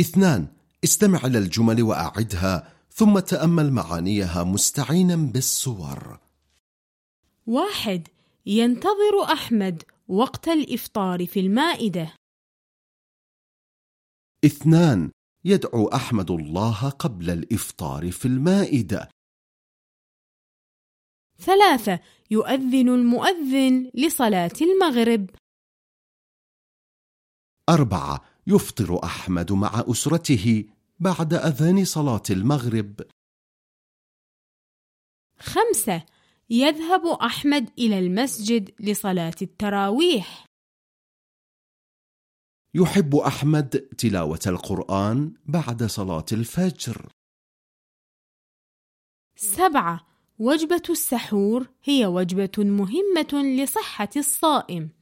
اثنان استمع إلى الجمل وأعدها ثم تأمل معانيها مستعينا بالصور. واحد ينتظر أحمد وقت الإفطار في المائدة. اثنان يدعو أحمد الله قبل الإفطار في المائدة. ثلاثة يؤذن المؤذن لصلاة المغرب. أربعة يفطر أحمد مع أسرته بعد أذان صلاة المغرب. خمسة. يذهب أحمد إلى المسجد لصلاة التراويح. يحب أحمد تلاوة القرآن بعد صلاة الفجر. سبعة. وجبة السحور هي وجبة مهمة لصحة الصائم.